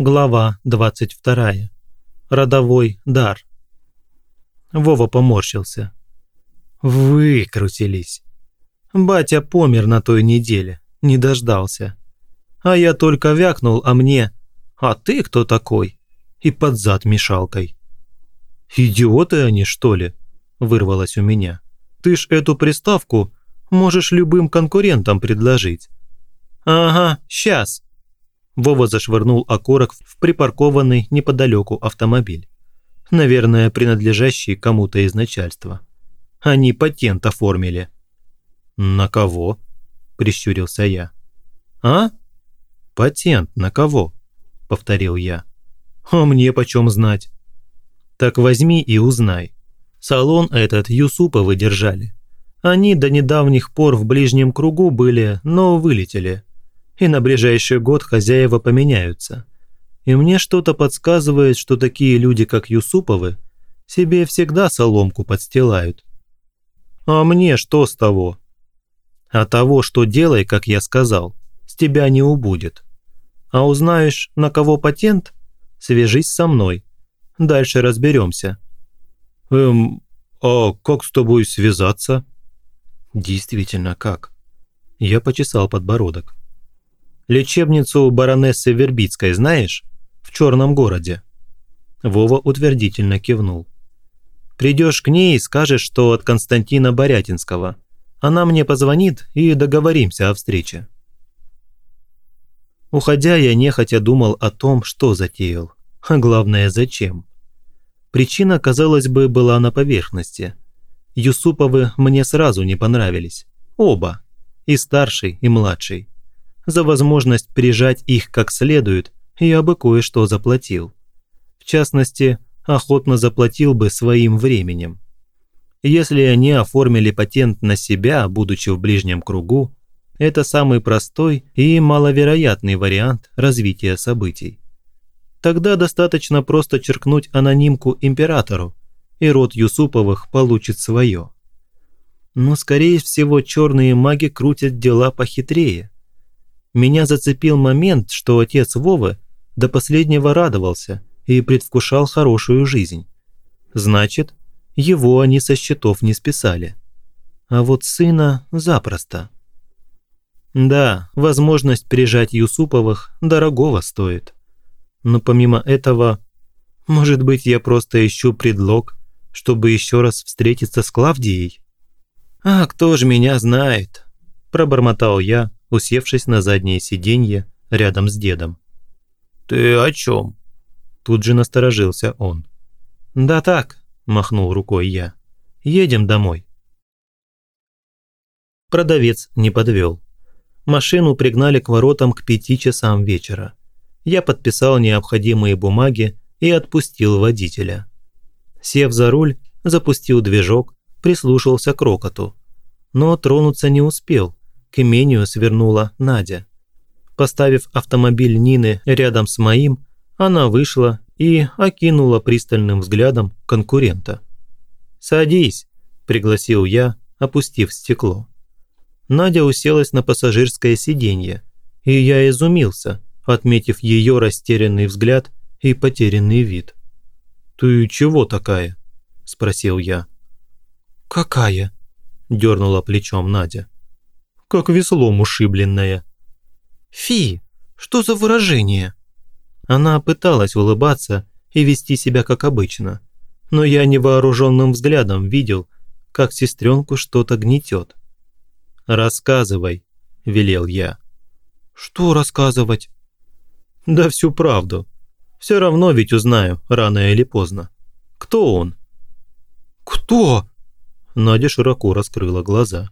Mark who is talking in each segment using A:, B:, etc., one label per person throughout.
A: Глава 22. Родовой дар. Вова поморщился. Выкрутились. Батя помер на той неделе, не дождался. А я только вякнул, а мне «А ты кто такой?» и под зад мешалкой. «Идиоты они, что ли?» – вырвалось у меня. «Ты ж эту приставку можешь любым конкурентам предложить». «Ага, сейчас», Вова зашвырнул окорок в припаркованный неподалеку автомобиль. Наверное, принадлежащий кому-то из начальства. Они патент оформили. «На кого?» – прищурился я. «А? Патент на кого?» – повторил я. «А мне почем знать?» «Так возьми и узнай. Салон этот Юсуповы держали. Они до недавних пор в ближнем кругу были, но вылетели и на ближайший год хозяева поменяются. И мне что-то подсказывает, что такие люди, как Юсуповы, себе всегда соломку подстилают. А мне что с того? А того, что делай, как я сказал, с тебя не убудет. А узнаешь, на кого патент, свяжись со мной. Дальше разберемся. Эм, а как с тобой связаться? Действительно, как? Я почесал подбородок. Лечебницу баронессы Вербицкой знаешь? В черном городе». Вова утвердительно кивнул. «Придешь к ней и скажешь, что от Константина Борятинского. Она мне позвонит и договоримся о встрече». Уходя, я нехотя думал о том, что затеял, а главное, зачем. Причина, казалось бы, была на поверхности. Юсуповы мне сразу не понравились. Оба. И старший, и младший за возможность прижать их как следует, я бы кое-что заплатил. В частности, охотно заплатил бы своим временем. Если они оформили патент на себя, будучи в ближнем кругу, это самый простой и маловероятный вариант развития событий. Тогда достаточно просто черкнуть анонимку императору, и род Юсуповых получит свое. Но, скорее всего, черные маги крутят дела похитрее – меня зацепил момент, что отец Вовы до последнего радовался и предвкушал хорошую жизнь. Значит, его они со счетов не списали. А вот сына запросто. Да, возможность прижать Юсуповых дорогого стоит. Но помимо этого, может быть, я просто ищу предлог, чтобы еще раз встретиться с Клавдией? А кто же меня знает? Пробормотал я, усевшись на заднее сиденье рядом с дедом.
B: «Ты о чем?»
A: Тут же насторожился он. «Да так», – махнул рукой я. «Едем домой». Продавец не подвел. Машину пригнали к воротам к пяти часам вечера. Я подписал необходимые бумаги и отпустил водителя. Сев за руль, запустил движок, прислушался к рокоту. Но тронуться не успел к имению свернула Надя. Поставив автомобиль Нины рядом с моим, она вышла и окинула пристальным взглядом конкурента. «Садись», – пригласил я, опустив стекло. Надя уселась на пассажирское сиденье, и я изумился, отметив ее растерянный взгляд и потерянный вид. «Ты чего такая?» – спросил я.
C: «Какая?»
A: – дернула плечом Надя как веслом ушибленная.
C: «Фи, что за выражение?»
A: Она пыталась улыбаться и вести себя как обычно, но я невооруженным взглядом видел, как сестренку что-то гнетет. «Рассказывай», – велел я.
C: «Что рассказывать?»
A: «Да всю правду. Все равно ведь узнаю, рано или поздно. Кто он?»
C: «Кто?»
A: Надя широко раскрыла глаза.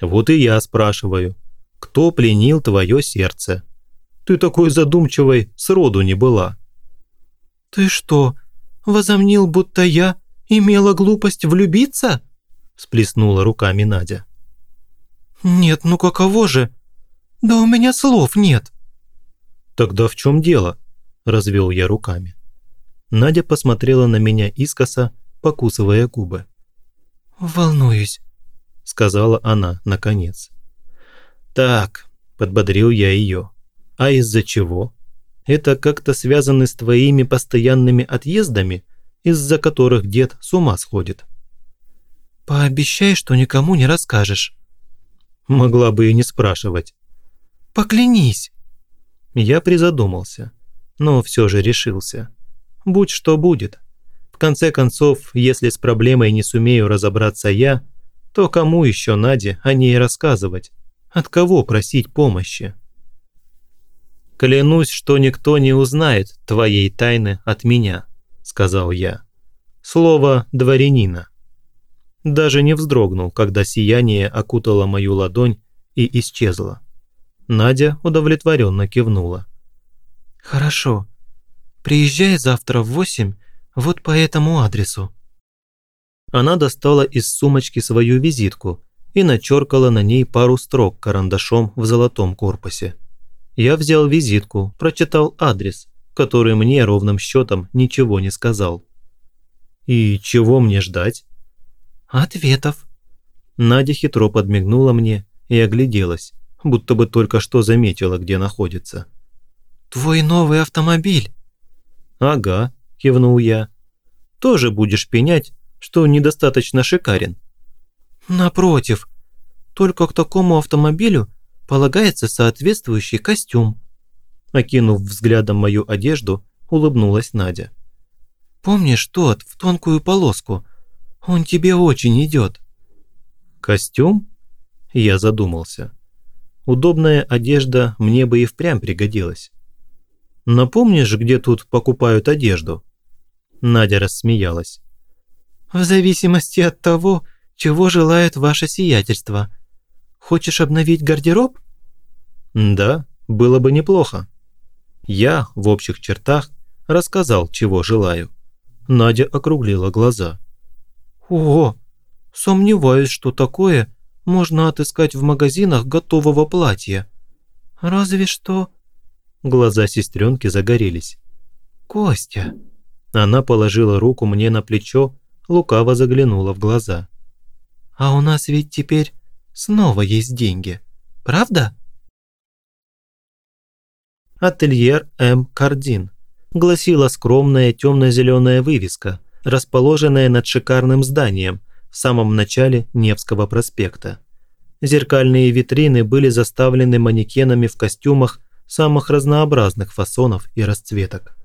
A: Вот и я спрашиваю, кто пленил твое сердце? Ты такой задумчивой сроду не была.
C: Ты что, возомнил, будто я имела глупость влюбиться? Сплеснула руками Надя. Нет, ну каково же? Да у меня слов нет.
A: Тогда в чем дело? Развел я руками. Надя посмотрела на меня искоса, покусывая губы.
C: «Волнуюсь», –
A: сказала она наконец. «Так», – подбодрил я ее. «А из-за чего? это как-то связано с твоими постоянными отъездами, из-за которых дед с ума сходит?»
C: «Пообещай, что никому не расскажешь».
A: Могла бы и не спрашивать.
C: «Поклянись!»
A: Я призадумался, но все же решился. Будь что будет. В конце концов, если с проблемой не сумею разобраться я, то кому еще Наде о ней рассказывать? От кого просить помощи? «Клянусь, что никто не узнает твоей тайны от меня», – сказал я. Слово «дворянина». Даже не вздрогнул, когда сияние окутало мою ладонь и исчезло. Надя удовлетворенно кивнула.
C: «Хорошо. Приезжай завтра в восемь вот по этому адресу».
A: Она достала из сумочки свою визитку и начеркала на ней пару строк карандашом в золотом корпусе. Я взял визитку, прочитал адрес, который мне ровным счетом ничего не сказал. «И чего мне ждать?»
C: «Ответов».
A: Надя хитро подмигнула мне и огляделась, будто бы только что заметила, где находится.
C: «Твой новый автомобиль».
A: «Ага», – кивнул я. «Тоже будешь пенять, что недостаточно шикарен».
C: «Напротив, только к такому автомобилю полагается соответствующий костюм».
A: Окинув взглядом мою одежду, улыбнулась Надя.
C: «Помнишь тот в тонкую полоску? Он тебе очень идет».
A: «Костюм?» Я задумался. Удобная одежда мне бы и впрямь пригодилась. Напомнишь, где тут покупают одежду?» Надя рассмеялась.
C: «В зависимости от того, чего желает ваше сиятельство. Хочешь обновить гардероб?»
A: «Да, было бы неплохо». Я, в общих чертах, рассказал, чего желаю. Надя округлила глаза.
C: «Ого, сомневаюсь, что такое можно отыскать в магазинах готового платья. Разве что...»
A: Глаза сестренки загорелись.
C: «Костя!»
A: Она положила руку мне на плечо, лукаво заглянула в глаза.
C: «А у нас ведь теперь снова есть деньги, правда?»
A: «Ательер М. Кардин», гласила скромная темно-зеленая вывеска, расположенная над шикарным зданием в самом начале Невского проспекта. Зеркальные витрины были заставлены манекенами в костюмах самых разнообразных фасонов и расцветок.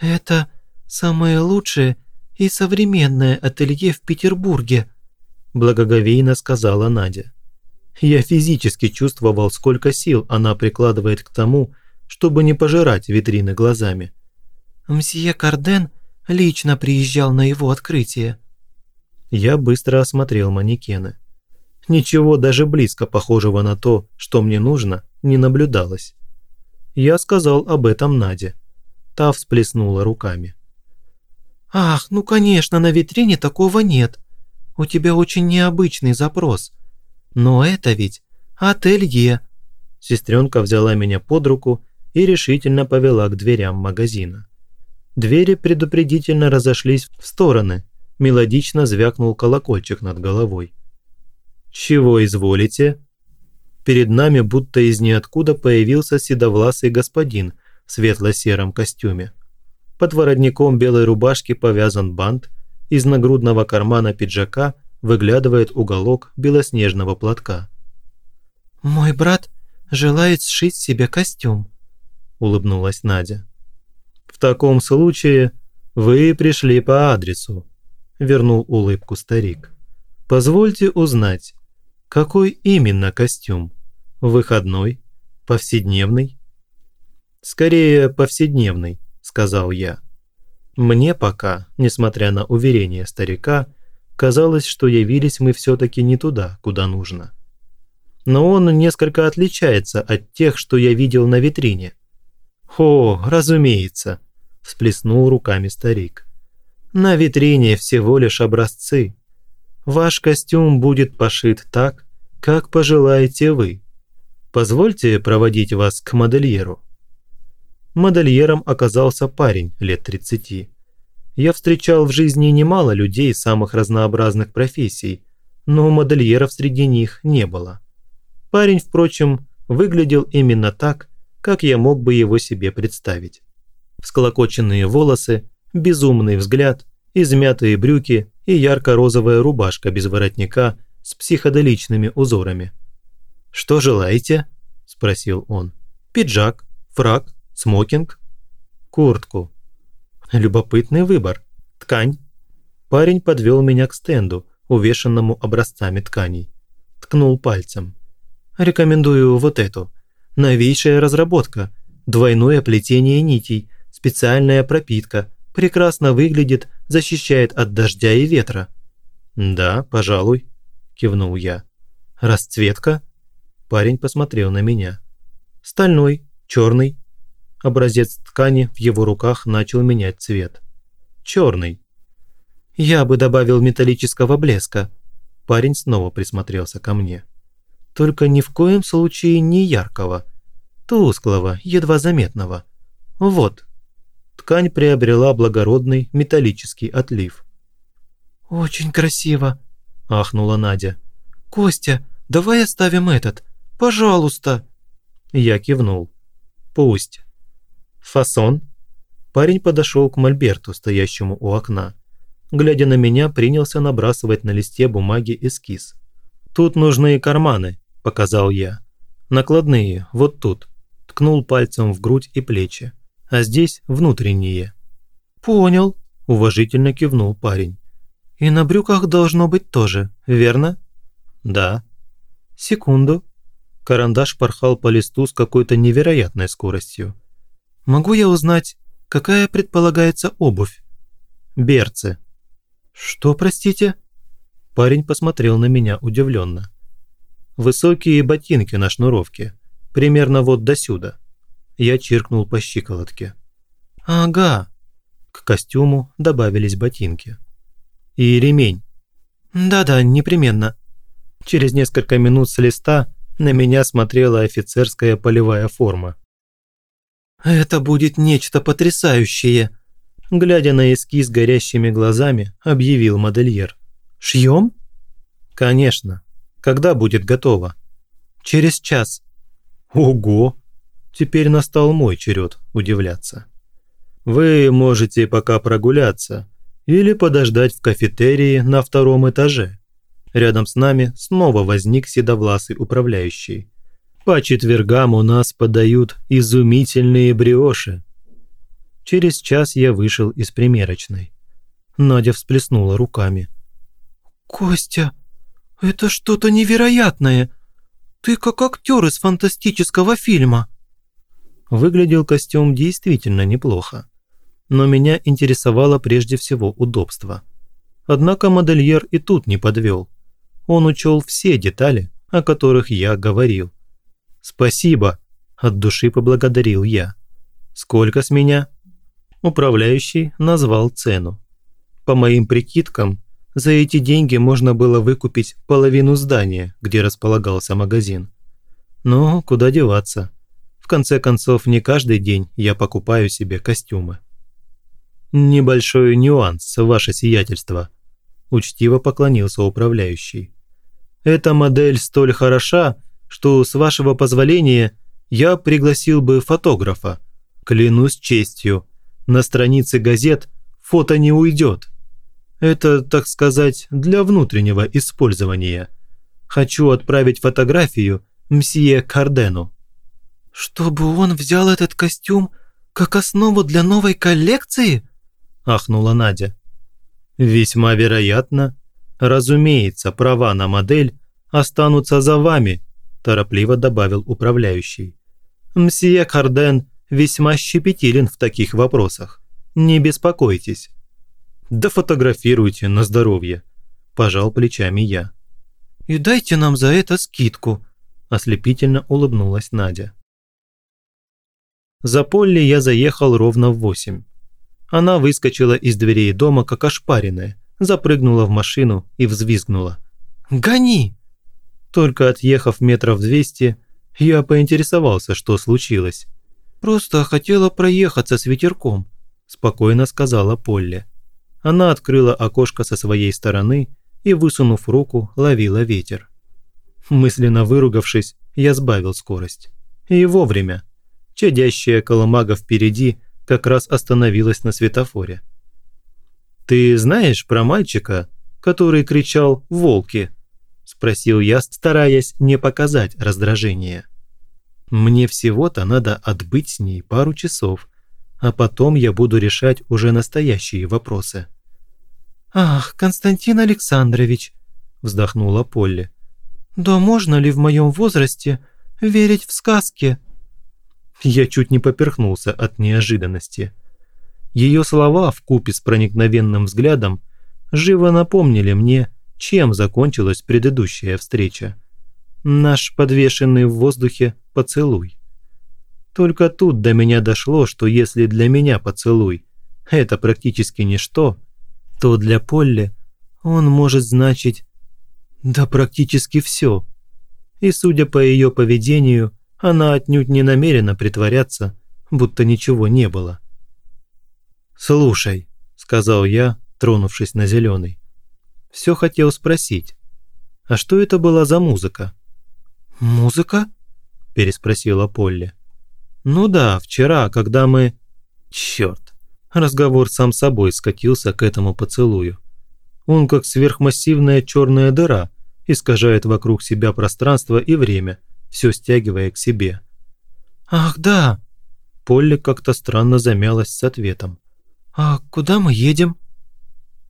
C: «Это самое лучшее и современное ателье в Петербурге», благоговейно сказала Надя. Я физически чувствовал, сколько сил она прикладывает к тому, чтобы не пожирать витрины глазами. «Мсье Карден лично приезжал на его открытие».
A: Я быстро осмотрел манекены. Ничего даже близко похожего на то, что мне нужно, не наблюдалось. Я сказал об этом Наде. Та всплеснула руками.
C: «Ах, ну конечно, на витрине такого нет. У тебя очень необычный запрос. Но это ведь ателье».
A: Сестренка взяла меня под руку и решительно повела к дверям магазина. Двери предупредительно разошлись в стороны, мелодично звякнул колокольчик над головой. «Чего изволите?» перед нами будто из ниоткуда появился седовласый господин в светло-сером костюме. Под воротником белой рубашки повязан бант, из нагрудного кармана пиджака выглядывает уголок белоснежного платка.
C: «Мой брат желает сшить себе костюм», – улыбнулась Надя.
A: «В таком случае вы пришли по адресу», – вернул улыбку старик. «Позвольте узнать, какой именно костюм? Выходной? Повседневный? Скорее, повседневный, сказал я. Мне пока, несмотря на уверение старика, казалось, что явились мы все-таки не туда, куда нужно. Но он несколько отличается от тех, что я видел на витрине. «О, разумеется», – всплеснул руками старик. «На витрине всего лишь образцы, Ваш костюм будет пошит так, как пожелаете вы. Позвольте проводить вас к модельеру». Модельером оказался парень лет 30. Я встречал в жизни немало людей самых разнообразных профессий, но модельеров среди них не было. Парень, впрочем, выглядел именно так, как я мог бы его себе представить. Всколокоченные волосы, безумный взгляд, измятые брюки и ярко-розовая рубашка без воротника с психоделичными узорами. «Что желаете?» – спросил он. «Пиджак, фрак, смокинг?» «Куртку». Любопытный выбор. Ткань. Парень подвел меня к стенду, увешанному образцами тканей. Ткнул пальцем. «Рекомендую вот эту. Новейшая разработка. Двойное плетение нитей, специальная пропитка. Прекрасно выглядит, защищает от дождя и ветра». «Да, пожалуй», – кивнул я. «Расцветка?» Парень посмотрел на меня. «Стальной, черный». Образец ткани в его руках начал менять цвет. «Черный». «Я бы добавил металлического блеска». Парень снова присмотрелся ко мне. «Только ни в коем случае не яркого. Тусклого, едва заметного. Вот». Ткань приобрела благородный металлический отлив. «Очень красиво», – ахнула Надя. «Костя, давай оставим этот. Пожалуйста!» Я кивнул. «Пусть». «Фасон?» Парень подошел к мольберту, стоящему у окна. Глядя на меня, принялся набрасывать на листе бумаги эскиз. «Тут нужны карманы», – показал я. «Накладные, вот тут». Ткнул пальцем в грудь и плечи. «А здесь внутренние». «Понял», – уважительно кивнул парень. «И на брюках должно быть тоже, верно?» «Да». «Секунду», Карандаш порхал по листу с какой-то невероятной скоростью. «Могу я узнать, какая предполагается обувь?» «Берцы». «Что, простите?» Парень посмотрел на меня удивленно. «Высокие ботинки на шнуровке. Примерно вот до сюда». Я чиркнул по щиколотке. «Ага». К костюму добавились ботинки. «И ремень». «Да-да, непременно». Через несколько минут с листа на меня смотрела офицерская полевая форма. «Это будет нечто потрясающее!» Глядя на эскиз горящими глазами, объявил модельер. «Шьем?» «Конечно. Когда будет готово?» «Через час». «Ого!» Теперь настал мой черед удивляться. «Вы можете пока прогуляться или подождать в кафетерии на втором этаже. Рядом с нами снова возник седовласый управляющий. По четвергам у нас подают изумительные бриоши. Через час я вышел из примерочной. Надя всплеснула руками. «Костя, это что-то невероятное! Ты как актер из фантастического фильма!» Выглядел костюм действительно неплохо. Но меня интересовало прежде всего удобство. Однако модельер и тут не подвел он учел все детали, о которых я говорил. «Спасибо», – от души поблагодарил я. «Сколько с меня?» Управляющий назвал цену. По моим прикидкам, за эти деньги можно было выкупить половину здания, где располагался магазин. Но куда деваться? В конце концов, не каждый день я покупаю себе костюмы. «Небольшой нюанс, ваше сиятельство», – учтиво поклонился управляющий. Эта модель столь хороша, что, с вашего позволения, я пригласил бы фотографа. Клянусь честью, на странице газет фото не уйдет. Это, так сказать, для внутреннего использования. Хочу отправить фотографию мсье Кардену». «Чтобы он взял этот костюм как основу для новой коллекции?» – ахнула Надя. «Весьма вероятно», Разумеется, права на модель останутся за вами, торопливо добавил управляющий. Мсье Карден весьма щепетилен в таких вопросах. Не беспокойтесь. Да фотографируйте на здоровье, пожал плечами я. И дайте нам за это скидку, ослепительно улыбнулась Надя. За Полли я заехал ровно в восемь. Она выскочила из дверей дома как ошпаренная, запрыгнула в машину и взвизгнула. «Гони!» Только отъехав метров двести, я поинтересовался, что случилось. «Просто хотела проехаться с ветерком», – спокойно сказала Полли. Она открыла окошко со своей стороны и, высунув руку, ловила ветер. Мысленно выругавшись, я сбавил скорость. И вовремя. Чадящая колымага впереди как раз остановилась на светофоре. «Ты знаешь про мальчика, который кричал «волки»?» – спросил я, стараясь не показать раздражение. «Мне всего-то надо отбыть с ней пару часов, а потом я буду решать уже настоящие вопросы».
C: «Ах, Константин Александрович», – вздохнула Полли. «Да можно ли в моем возрасте верить в сказки?»
A: Я чуть не поперхнулся от неожиданности. Ее слова в купе с проникновенным взглядом живо напомнили мне, чем закончилась предыдущая встреча. Наш подвешенный в воздухе поцелуй. Только тут до меня дошло, что если для меня поцелуй – это практически ничто, то для Полли он может значить да практически все. И судя по ее поведению, она отнюдь не намерена притворяться, будто ничего не было. «Слушай», – сказал я, тронувшись на зеленый. Все хотел спросить. А что это была за музыка?
C: «Музыка?» – переспросила Полли.
A: «Ну да, вчера, когда мы...» Черт, разговор сам собой скатился к этому поцелую. Он как сверхмассивная черная дыра искажает вокруг себя пространство и время, все стягивая к себе.
C: «Ах, да!»
A: Полли как-то странно замялась с ответом.
C: «А куда мы едем?»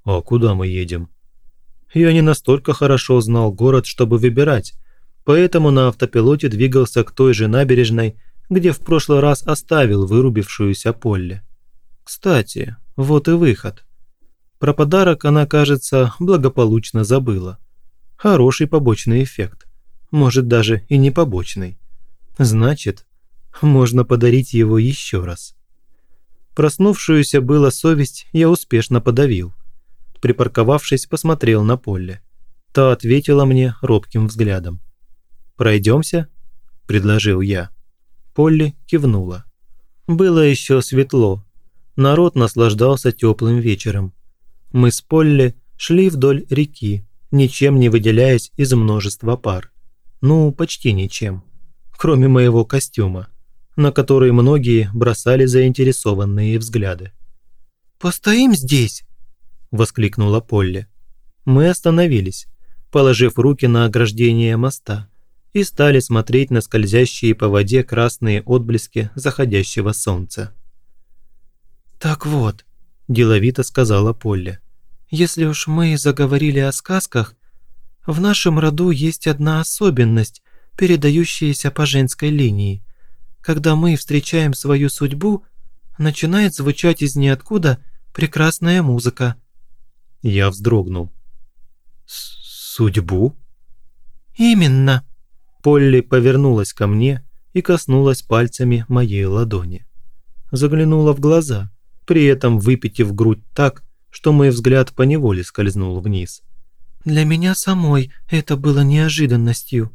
A: «А куда мы едем?» Я не настолько хорошо знал город, чтобы выбирать, поэтому на автопилоте двигался к той же набережной, где в прошлый раз оставил вырубившуюся Полли. Кстати, вот и выход. Про подарок она, кажется, благополучно забыла. Хороший побочный эффект. Может, даже и не побочный. Значит, можно подарить его еще раз. Проснувшуюся была совесть я успешно подавил. Припарковавшись, посмотрел на Поле. Та ответила мне робким взглядом. «Пройдемся?» – предложил я. Полли кивнула. Было еще светло. Народ наслаждался теплым вечером. Мы с Полли шли вдоль реки, ничем не выделяясь из множества пар. Ну, почти ничем. Кроме моего костюма на который многие бросали заинтересованные взгляды.
C: «Постоим здесь!» – воскликнула Полли.
A: Мы остановились, положив руки на ограждение моста, и стали смотреть на скользящие по воде красные отблески заходящего солнца.
C: «Так вот», – деловито сказала Полли, – «если уж мы заговорили о сказках, в нашем роду есть одна особенность, передающаяся по женской линии – когда мы встречаем свою судьбу, начинает звучать из ниоткуда прекрасная музыка».
A: Я вздрогнул. «Судьбу?»
C: «Именно».
A: Полли повернулась ко мне и коснулась пальцами моей ладони. Заглянула в глаза, при этом выпитив грудь так, что мой взгляд поневоле скользнул вниз.
C: «Для меня самой это было неожиданностью,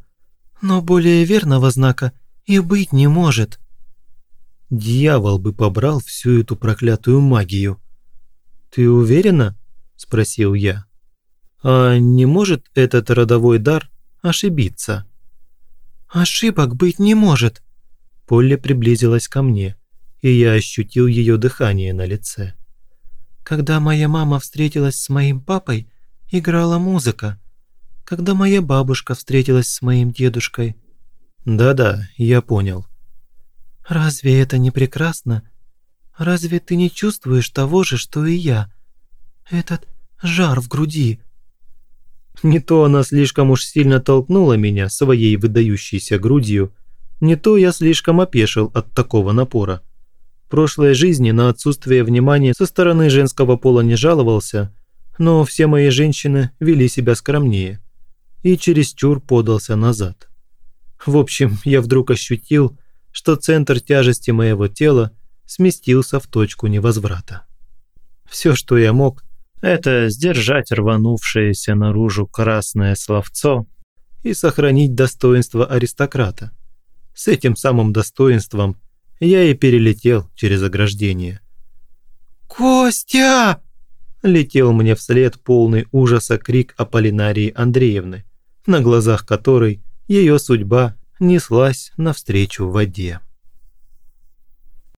C: но более верного знака – и быть не может.
A: Дьявол бы побрал всю эту проклятую магию. Ты уверена? Спросил я. А не может этот родовой дар ошибиться?
C: Ошибок быть не может.
A: Полли приблизилась ко мне, и я ощутил ее дыхание на лице.
C: Когда моя мама встретилась с моим папой, играла музыка. Когда моя бабушка встретилась с моим дедушкой,
A: «Да-да, я понял».
C: «Разве это не прекрасно? Разве ты не чувствуешь того же, что и я? Этот жар в груди».
A: Не то она слишком уж сильно толкнула меня своей выдающейся грудью, не то я слишком опешил от такого напора. В прошлой жизни на отсутствие внимания со стороны женского пола не жаловался, но все мои женщины вели себя скромнее и чересчур подался назад. В общем, я вдруг ощутил, что центр тяжести моего тела сместился в точку невозврата. Все, что я мог, это сдержать рванувшееся наружу красное словцо и сохранить достоинство аристократа. С этим самым достоинством я и перелетел через ограждение.
C: «Костя!» – летел мне вслед полный ужаса крик Аполлинарии Андреевны, на глазах которой ее судьба неслась навстречу воде.